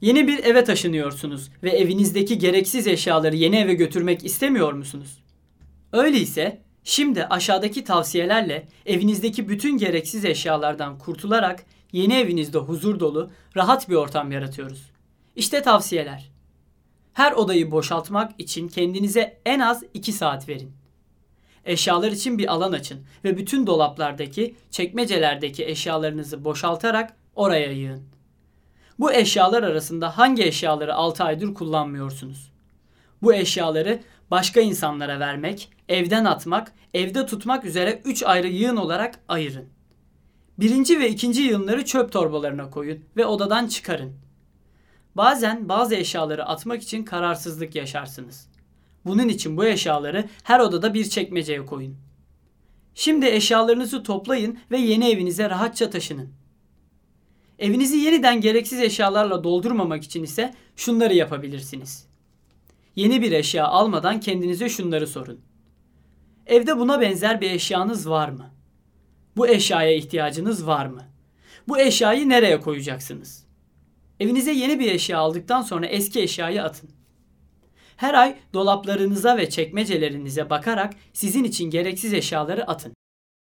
Yeni bir eve taşınıyorsunuz ve evinizdeki gereksiz eşyaları yeni eve götürmek istemiyor musunuz? Öyleyse şimdi aşağıdaki tavsiyelerle evinizdeki bütün gereksiz eşyalardan kurtularak yeni evinizde huzur dolu, rahat bir ortam yaratıyoruz. İşte tavsiyeler. Her odayı boşaltmak için kendinize en az 2 saat verin. Eşyalar için bir alan açın ve bütün dolaplardaki, çekmecelerdeki eşyalarınızı boşaltarak oraya yığın. Bu eşyalar arasında hangi eşyaları 6 aydır kullanmıyorsunuz? Bu eşyaları başka insanlara vermek, evden atmak, evde tutmak üzere 3 ayrı yığın olarak ayırın. Birinci ve ikinci yığınları çöp torbalarına koyun ve odadan çıkarın. Bazen bazı eşyaları atmak için kararsızlık yaşarsınız. Bunun için bu eşyaları her odada bir çekmeceye koyun. Şimdi eşyalarınızı toplayın ve yeni evinize rahatça taşının. Evinizi yeniden gereksiz eşyalarla doldurmamak için ise şunları yapabilirsiniz. Yeni bir eşya almadan kendinize şunları sorun. Evde buna benzer bir eşyanız var mı? Bu eşyaya ihtiyacınız var mı? Bu eşyayı nereye koyacaksınız? Evinize yeni bir eşya aldıktan sonra eski eşyayı atın. Her ay dolaplarınıza ve çekmecelerinize bakarak sizin için gereksiz eşyaları atın.